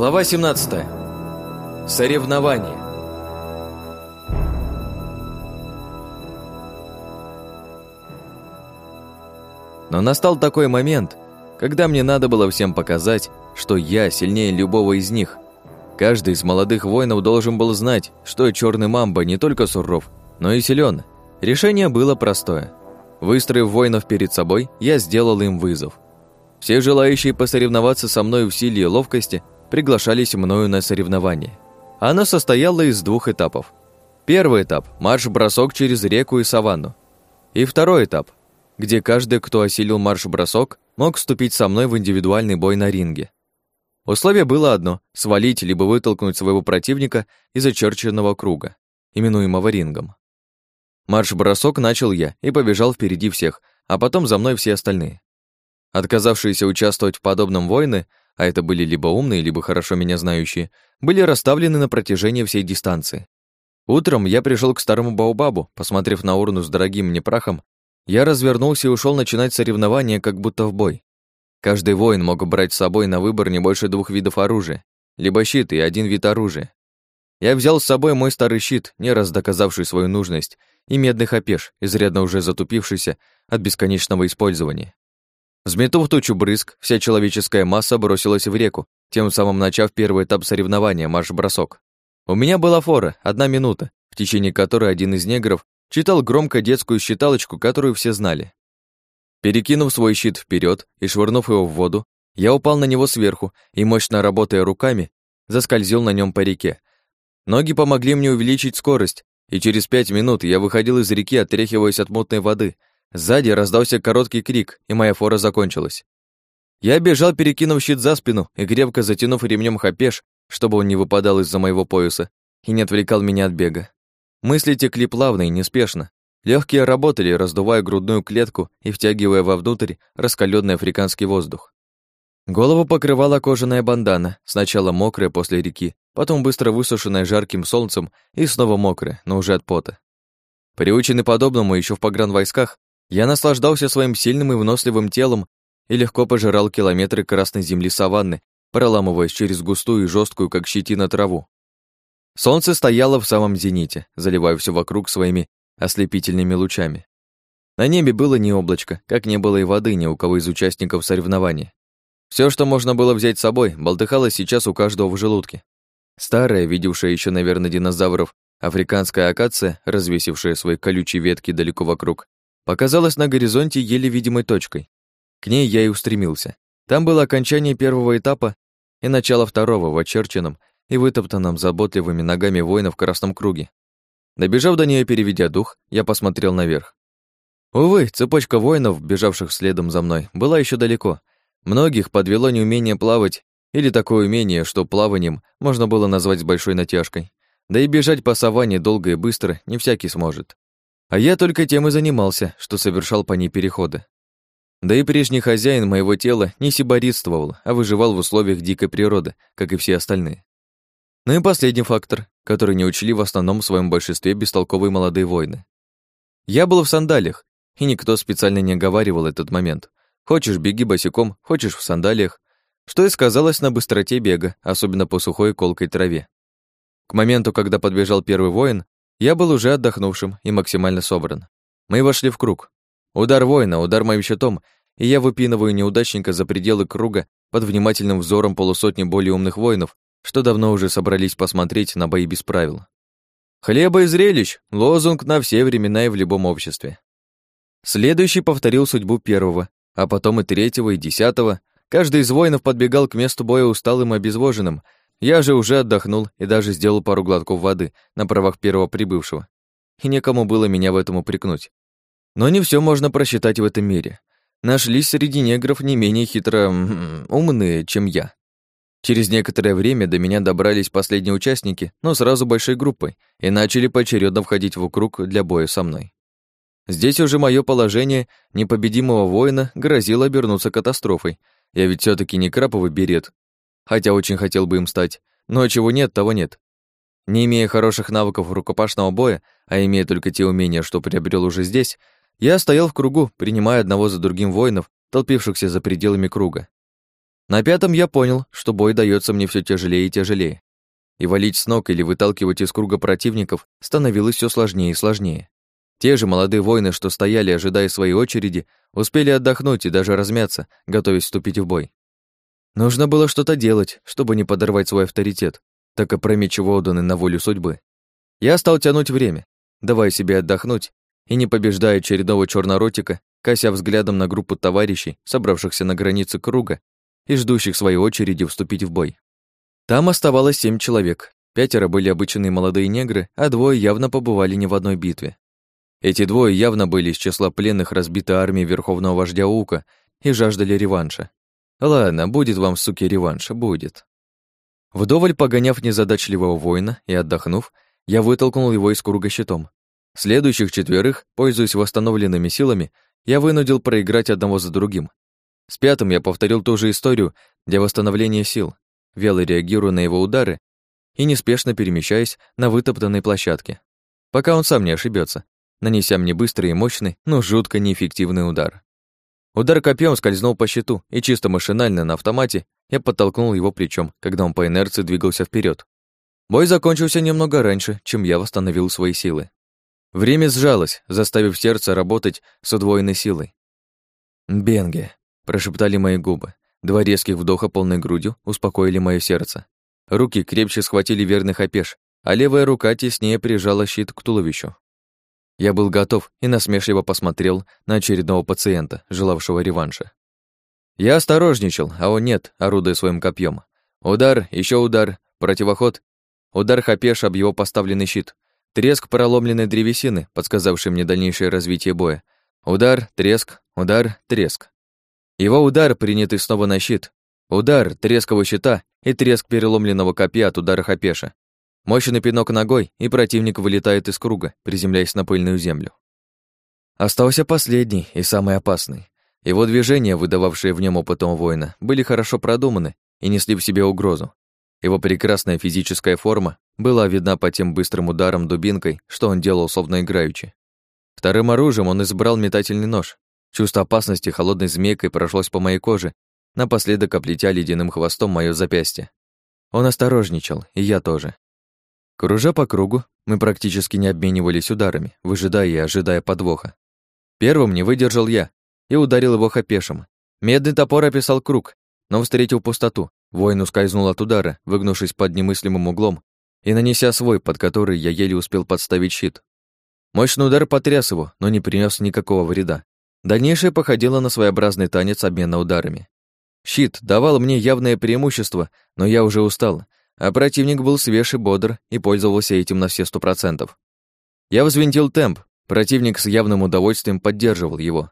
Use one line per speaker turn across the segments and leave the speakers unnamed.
Глава 17. Соревнования. Но настал такой момент, когда мне надо было всем показать, что я сильнее любого из них. Каждый из молодых воинов должен был знать, что черный мамба не только суров, но и силен. Решение было простое. Выстроив воинов перед собой, я сделал им вызов. Все желающие посоревноваться со мной в силе и ловкости приглашались мною на соревнование. Оно состояло из двух этапов. Первый этап – марш-бросок через реку и саванну. И второй этап, где каждый, кто осилил марш-бросок, мог вступить со мной в индивидуальный бой на ринге. Условие было одно – свалить либо вытолкнуть своего противника из очерченного круга, именуемого рингом. Марш-бросок начал я и побежал впереди всех, а потом за мной все остальные. Отказавшиеся участвовать в подобном воины, а это были либо умные, либо хорошо меня знающие, были расставлены на протяжении всей дистанции. Утром я пришел к старому Баобабу, посмотрев на урну с дорогим мне прахом, я развернулся и ушел начинать соревнования, как будто в бой. Каждый воин мог брать с собой на выбор не больше двух видов оружия, либо щит и один вид оружия. Я взял с собой мой старый щит, не раз доказавший свою нужность, и медный хапеш, изрядно уже затупившийся от бесконечного использования. Взметув тучу брызг, вся человеческая масса бросилась в реку, тем самым начав первый этап соревнования марш-бросок. У меня была фора, одна минута, в течение которой один из негров читал громко детскую считалочку, которую все знали. Перекинув свой щит вперед и швырнув его в воду, я упал на него сверху и, мощно работая руками, заскользил на нем по реке. Ноги помогли мне увеличить скорость, и через пять минут я выходил из реки, отряхиваясь от мутной воды, Сзади раздался короткий крик, и моя фора закончилась. Я бежал, перекинув щит за спину и крепко затянув ремнем хапеш, чтобы он не выпадал из-за моего пояса и не отвлекал меня от бега. Мысли текли плавно и неспешно. Легкие работали, раздувая грудную клетку и втягивая вовнутрь раскаленный африканский воздух. Голову покрывала кожаная бандана, сначала мокрая после реки, потом быстро высушенная жарким солнцем и снова мокрая, но уже от пота. Приученный подобному еще в погранвойсках, я наслаждался своим сильным и выносливым телом и легко пожирал километры красной земли саванны, проламываясь через густую и жесткую, как щетина, траву. Солнце стояло в самом зените, заливая все вокруг своими ослепительными лучами. На небе было не облачко, как не было и воды ни у кого из участников соревнования. Все, что можно было взять с собой, болтыхалось сейчас у каждого в желудке. Старая, видевшая еще, наверное, динозавров, африканская акация, развесившая свои колючие ветки далеко вокруг, показалась на горизонте еле видимой точкой. К ней я и устремился. Там было окончание первого этапа и начало второго в очерченном и вытоптанном заботливыми ногами воина в красном круге. Добежав до нее, переведя дух, я посмотрел наверх. Увы, цепочка воинов, бежавших следом за мной, была еще далеко. Многих подвело неумение плавать или такое умение, что плаванием можно было назвать с большой натяжкой. Да и бежать по саванне долго и быстро не всякий сможет. А я только тем и занимался, что совершал по ней переходы. Да и прежний хозяин моего тела не сиборитствовал, а выживал в условиях дикой природы, как и все остальные. Ну и последний фактор, который не учли в основном в своем большинстве бестолковые молодые воины. Я был в сандалиях, и никто специально не оговаривал этот момент. Хочешь, беги босиком, хочешь в сандалиях, что и сказалось на быстроте бега, особенно по сухой колкой траве. К моменту, когда подбежал первый воин, я был уже отдохнувшим и максимально собран. Мы вошли в круг. Удар воина, удар моим щитом, и я выпинываю неудачника за пределы круга под внимательным взором полусотни более умных воинов, что давно уже собрались посмотреть на бои без правил. Хлеба и зрелищ — лозунг на все времена и в любом обществе. Следующий повторил судьбу первого, а потом и третьего, и десятого. Каждый из воинов подбегал к месту боя усталым и обезвоженным, я же уже отдохнул и даже сделал пару глотков воды на правах первого прибывшего. И некому было меня в этом упрекнуть. Но не все можно просчитать в этом мире. Нашлись среди негров не менее хитро умные, чем я. Через некоторое время до меня добрались последние участники, но сразу большой группой, и начали поочередно входить в круг для боя со мной. Здесь уже мое положение непобедимого воина грозило обернуться катастрофой. Я ведь все таки не краповый берет, хотя очень хотел бы им стать, но чего нет, того нет. Не имея хороших навыков рукопашного боя, а имея только те умения, что приобрел уже здесь, я стоял в кругу, принимая одного за другим воинов, толпившихся за пределами круга. На пятом я понял, что бой дается мне все тяжелее и тяжелее. И валить с ног или выталкивать из круга противников становилось все сложнее и сложнее. Те же молодые воины, что стояли, ожидая своей очереди, успели отдохнуть и даже размяться, готовясь вступить в бой. Нужно было что-то делать, чтобы не подорвать свой авторитет, так опрометчиво отданы на волю судьбы. Я стал тянуть время, давая себе отдохнуть и, не побеждая очередного черноротика, кося взглядом на группу товарищей, собравшихся на границе круга и ждущих своей очереди вступить в бой. Там оставалось семь человек. Пятеро были обычные молодые негры, а двое явно побывали не в одной битве. Эти двое явно были из числа пленных разбитой армии верховного вождя Ука и жаждали реванша. Ладно, будет вам, суки, реванш, будет. Вдоволь погоняв незадачливого воина и отдохнув, я вытолкнул его из круга щитом. Следующих четверых, пользуясь восстановленными силами, я вынудил проиграть одного за другим. С пятым я повторил ту же историю для восстановления сил, вяло реагируя на его удары и неспешно перемещаясь на вытоптанной площадке, пока он сам не ошибется, нанеся мне быстрый и мощный, но жутко неэффективный удар. Удар копьем скользнул по щиту, и чисто машинально на автомате я подтолкнул его плечом, когда он по инерции двигался вперед. Бой закончился немного раньше, чем я восстановил свои силы. Время сжалось, заставив сердце работать с удвоенной силой. «Бенге», — прошептали мои губы. Два резких вдоха полной грудью успокоили мое сердце. Руки крепче схватили верных опеш, а левая рука теснее прижала щит к туловищу. Я был готов и насмешливо посмотрел на очередного пациента, желавшего реванша. Я осторожничал, а он нет, орудуя своим копьем. Удар, еще удар, противоход, удар хапеш об его поставленный щит, треск проломленной древесины, подсказавший мне дальнейшее развитие боя. Удар, треск, удар, треск. Его удар, принятый снова на щит, удар, треск его щита и треск переломленного копья от удара хапеша. Мощный пинок ногой, и противник вылетает из круга, приземляясь на пыльную землю. Остался последний и самый опасный. Его движения, выдававшие в нем опытом воина, были хорошо продуманы и несли в себе угрозу. Его прекрасная физическая форма была видна по тем быстрым ударам дубинкой, что он делал словно играючи. Вторым оружием он избрал метательный нож. Чувство опасности холодной змейкой прошлось по моей коже, напоследок оплетя ледяным хвостом моё запястье. Он осторожничал, и я тоже. Кружа по кругу, мы практически не обменивались ударами, выжидая и ожидая подвоха. Первым не выдержал я и ударил его хапешем. Медный топор описал круг, но встретил пустоту. Воин ускользнул от удара, выгнувшись под немыслимым углом и нанеся свой, под который я еле успел подставить щит. Мощный удар потряс его, но не принес никакого вреда. Дальнейшее походило на своеобразный танец обмена ударами. Щит давал мне явное преимущество, но я уже устал, а противник был свеж и бодр и пользовался этим на все сто процентов. Я взвинтил темп, противник с явным удовольствием поддерживал его.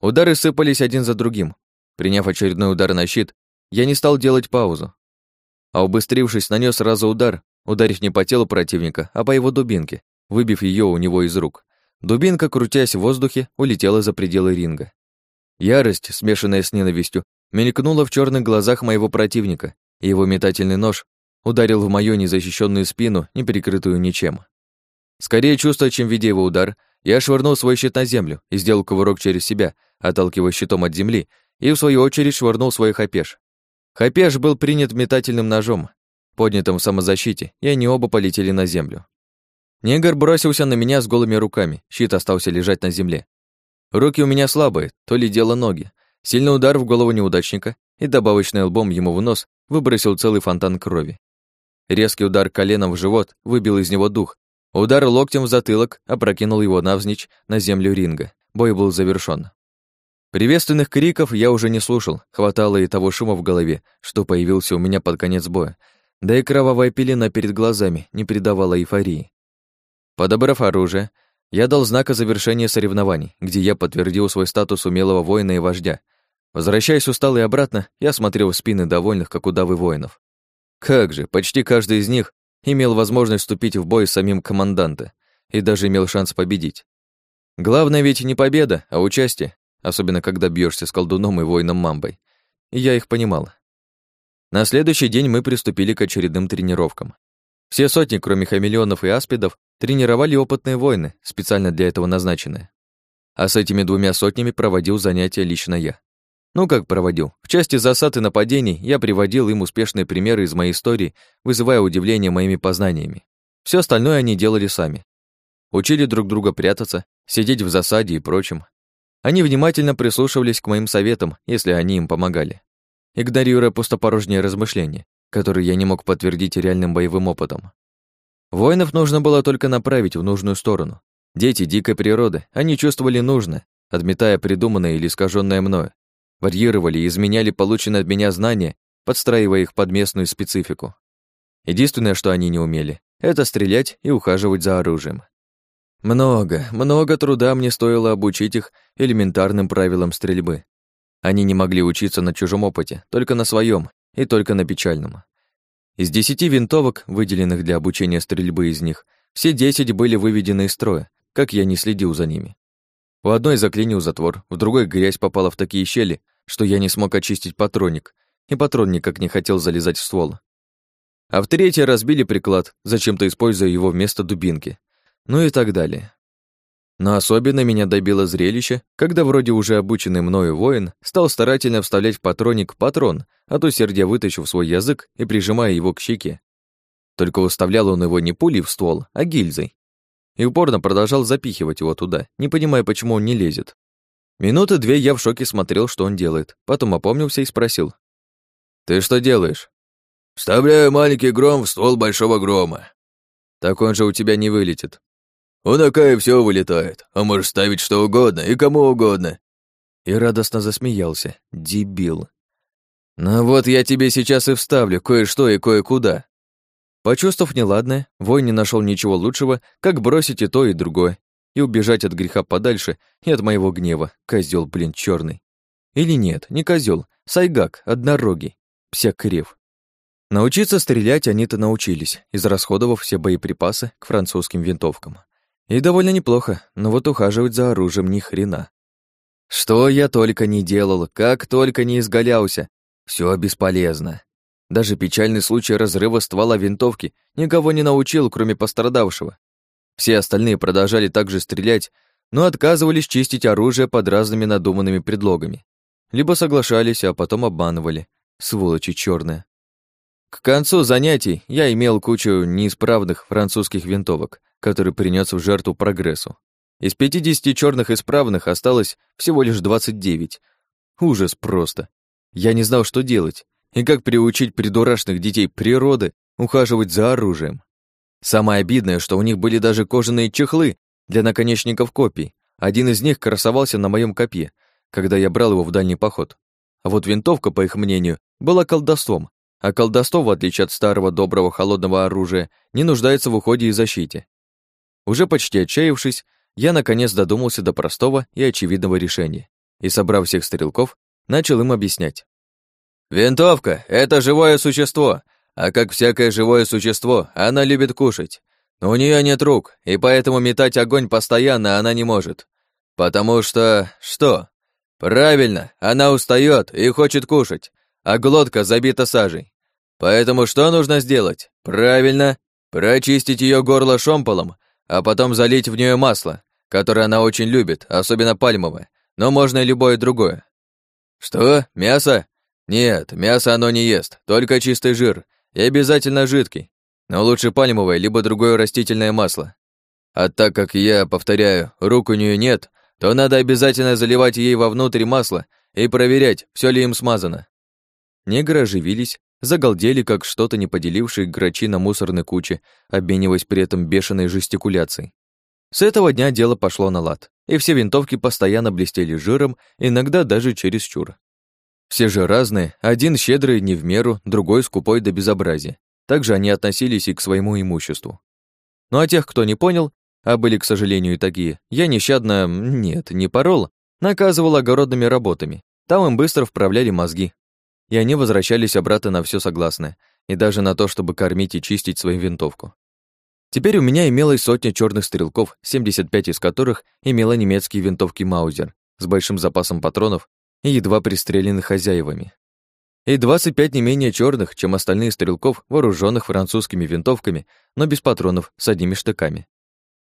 Удары сыпались один за другим. Приняв очередной удар на щит, я не стал делать паузу. А убыстрившись, нанес сразу удар, ударив не по телу противника, а по его дубинке, выбив ее у него из рук. Дубинка, крутясь в воздухе, улетела за пределы ринга. Ярость, смешанная с ненавистью, мелькнула в черных глазах моего противника, и его метательный нож ударил в мою незащищенную спину, не перекрытую ничем. Скорее чувствуя, чем видя его удар, я швырнул свой щит на землю и сделал кувырок через себя, отталкивая щитом от земли, и в свою очередь швырнул свой хапеш. Хапеш был принят метательным ножом, поднятым в самозащите, и они оба полетели на землю. Негр бросился на меня с голыми руками, щит остался лежать на земле. Руки у меня слабые, то ли дело ноги. Сильный удар в голову неудачника и добавочный лбом ему в нос выбросил целый фонтан крови. Резкий удар коленом в живот выбил из него дух. Удар локтем в затылок опрокинул его навзничь на землю ринга. Бой был завершён. Приветственных криков я уже не слушал, хватало и того шума в голове, что появился у меня под конец боя. Да и кровавая пелена перед глазами не придавала эйфории. Подобрав оружие, я дал знак о завершении соревнований, где я подтвердил свой статус умелого воина и вождя. Возвращаясь усталый обратно, я смотрел в спины довольных, как удавы воинов. Как же, почти каждый из них имел возможность вступить в бой с самим команданта и даже имел шанс победить. Главное ведь не победа, а участие, особенно когда бьешься с колдуном и воином Мамбой. Я их понимал. На следующий день мы приступили к очередным тренировкам. Все сотни, кроме хамелеонов и аспидов, тренировали опытные воины, специально для этого назначенные. А с этими двумя сотнями проводил занятия лично я. Ну, как проводил? В части засад и нападений я приводил им успешные примеры из моей истории, вызывая удивление моими познаниями. Все остальное они делали сами. Учили друг друга прятаться, сидеть в засаде и прочем. Они внимательно прислушивались к моим советам, если они им помогали, игнорируя пустопорожние размышления, которые я не мог подтвердить реальным боевым опытом. Воинов нужно было только направить в нужную сторону. Дети дикой природы, они чувствовали нужно, отметая придуманное или искаженное мною, варьировали и изменяли полученные от меня знания, подстраивая их под местную специфику. Единственное, что они не умели, это стрелять и ухаживать за оружием. Много, много труда мне стоило обучить их элементарным правилам стрельбы. Они не могли учиться на чужом опыте, только на своем и только на печальном. Из десяти винтовок, выделенных для обучения стрельбы из них, все десять были выведены из строя, как я не следил за ними. В одной заклинил затвор, в другой грязь попала в такие щели, что я не смог очистить патронник, и патрон никак не хотел залезать в ствол. А в третьей разбили приклад, зачем-то используя его вместо дубинки. Ну и так далее. Но особенно меня добило зрелище, когда вроде уже обученный мною воин стал старательно вставлять в патронник патрон, от усердия вытащив свой язык и прижимая его к щеке. Только уставлял он его не пулей в ствол, а гильзой и упорно продолжал запихивать его туда, не понимая, почему он не лезет. Минуты две я в шоке смотрел, что он делает, потом опомнился и спросил. «Ты что делаешь?»
«Вставляю маленький гром в ствол большого грома».
«Так он же у тебя не вылетит».
«У Накая все вылетает, а можешь ставить что угодно и кому угодно».
И радостно засмеялся. Дебил. «Ну вот я тебе сейчас и вставлю кое-что и кое-куда. Почувствовав неладное, воин не нашел ничего лучшего, как бросить и то, и другое, и убежать от греха подальше и от моего гнева, козел, блин, черный. Или нет, не козел, сайгак, однорогий, псякрев. Научиться стрелять они-то научились, израсходовав все боеприпасы к французским винтовкам. И довольно неплохо, но вот ухаживать за оружием ни хрена. Что я только не делал, как только не изгалялся, все бесполезно. Даже печальный случай разрыва ствола винтовки никого не научил, кроме пострадавшего. Все остальные продолжали также стрелять, но отказывались чистить оружие под разными надуманными предлогами. Либо соглашались, а потом обманывали. Сволочи черные. К концу занятий я имел кучу неисправных французских винтовок, которые принес в жертву прогрессу. Из 50 черных исправных осталось всего лишь 29. Ужас просто. Я не знал, что делать и как приучить придурашных детей природы ухаживать за оружием. Самое обидное, что у них были даже кожаные чехлы для наконечников копий. Один из них красовался на моем копье, когда я брал его в дальний поход. А вот винтовка, по их мнению, была колдовством, а колдовство, в отличие от старого доброго холодного оружия, не нуждается в уходе и защите. Уже почти отчаявшись, я наконец додумался до простого и очевидного решения и, собрав всех стрелков, начал им объяснять. Винтовка — это живое существо, а как всякое живое существо, она любит кушать. Но у нее нет рук, и поэтому метать огонь постоянно она не может. Потому что... что? Правильно, она устает и хочет кушать, а глотка забита сажей. Поэтому что нужно сделать? Правильно, прочистить ее горло шомполом, а потом залить в нее масло, которое она очень любит, особенно пальмовое, но можно и любое другое. Что? Мясо? Нет, мясо оно не ест, только чистый жир, и обязательно жидкий. Но лучше пальмовое, либо другое растительное масло. А так как я, повторяю, рук у нее нет, то надо обязательно заливать ей вовнутрь масло и проверять, все ли им смазано. Негры оживились, загалдели, как что-то не поделившие грачи на мусорной куче, обмениваясь при этом бешеной жестикуляцией. С этого дня дело пошло на лад, и все винтовки постоянно блестели жиром, иногда даже чересчур. Все же разные, один щедрый не в меру, другой скупой до безобразия. Также они относились и к своему имуществу. Ну а тех, кто не понял, а были, к сожалению, и такие, я нещадно, нет, не порол, наказывал огородными работами. Там им быстро вправляли мозги. И они возвращались обратно на все согласное, и даже на то, чтобы кормить и чистить свою винтовку. Теперь у меня имелось сотня черных стрелков, 75 из которых имела немецкие винтовки Маузер с большим запасом патронов и едва пристрелены хозяевами. И 25 не менее черных, чем остальные стрелков, вооруженных французскими винтовками, но без патронов, с одними штыками.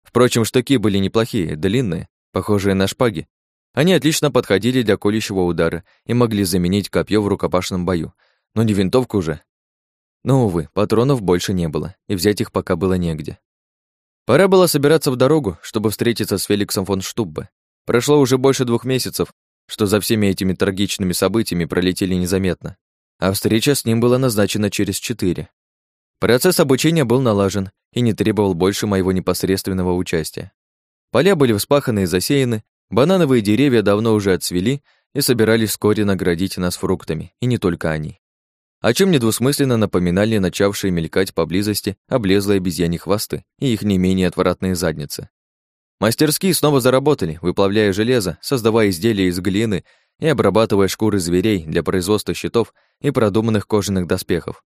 Впрочем, штыки были неплохие, длинные, похожие на шпаги, Они отлично подходили для колющего удара и могли заменить копье в рукопашном бою, но не винтовку же. Но, увы, патронов больше не было, и взять их пока было негде. Пора было собираться в дорогу, чтобы встретиться с Феликсом фон Штуббе. Прошло уже больше двух месяцев, что за всеми этими трагичными событиями пролетели незаметно, а встреча с ним была назначена через четыре. Процесс обучения был налажен и не требовал больше моего непосредственного участия. Поля были вспаханы и засеяны, банановые деревья давно уже отцвели и собирались вскоре наградить нас фруктами, и не только они. О чем недвусмысленно напоминали начавшие мелькать поблизости облезлые обезьяни хвосты и их не менее отвратные задницы. Мастерские снова заработали, выплавляя железо, создавая изделия из глины и обрабатывая шкуры зверей для производства щитов и продуманных кожаных доспехов.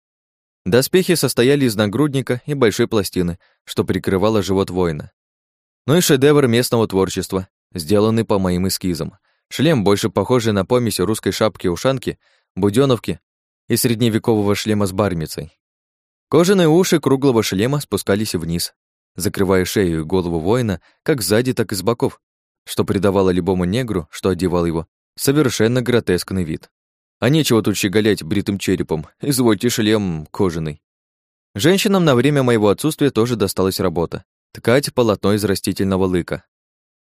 Доспехи состояли из нагрудника и большой пластины, что прикрывало живот воина. Ну и шедевр местного творчества, сделанный по моим эскизам. Шлем, больше похожий на помесь русской шапки-ушанки, будёновки и средневекового шлема с бармицей. Кожаные уши круглого шлема спускались вниз, закрывая шею и голову воина как сзади, так и с боков, что придавало любому негру, что одевал его, совершенно гротескный вид. А нечего тут щеголять бритым черепом, извольте шлем кожаный. Женщинам на время моего отсутствия тоже досталась работа — ткать полотно из растительного лыка.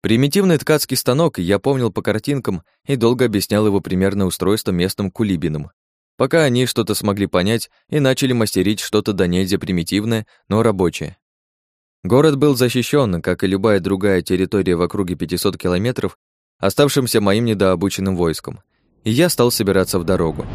Примитивный ткацкий станок я помнил по картинкам и долго объяснял его примерное устройство местным кулибиным, пока они что-то смогли понять и начали мастерить что-то до нельзя примитивное, но рабочее. Город был защищен, как и любая другая территория в округе 500 километров, оставшимся моим недообученным войском, и я стал собираться в дорогу.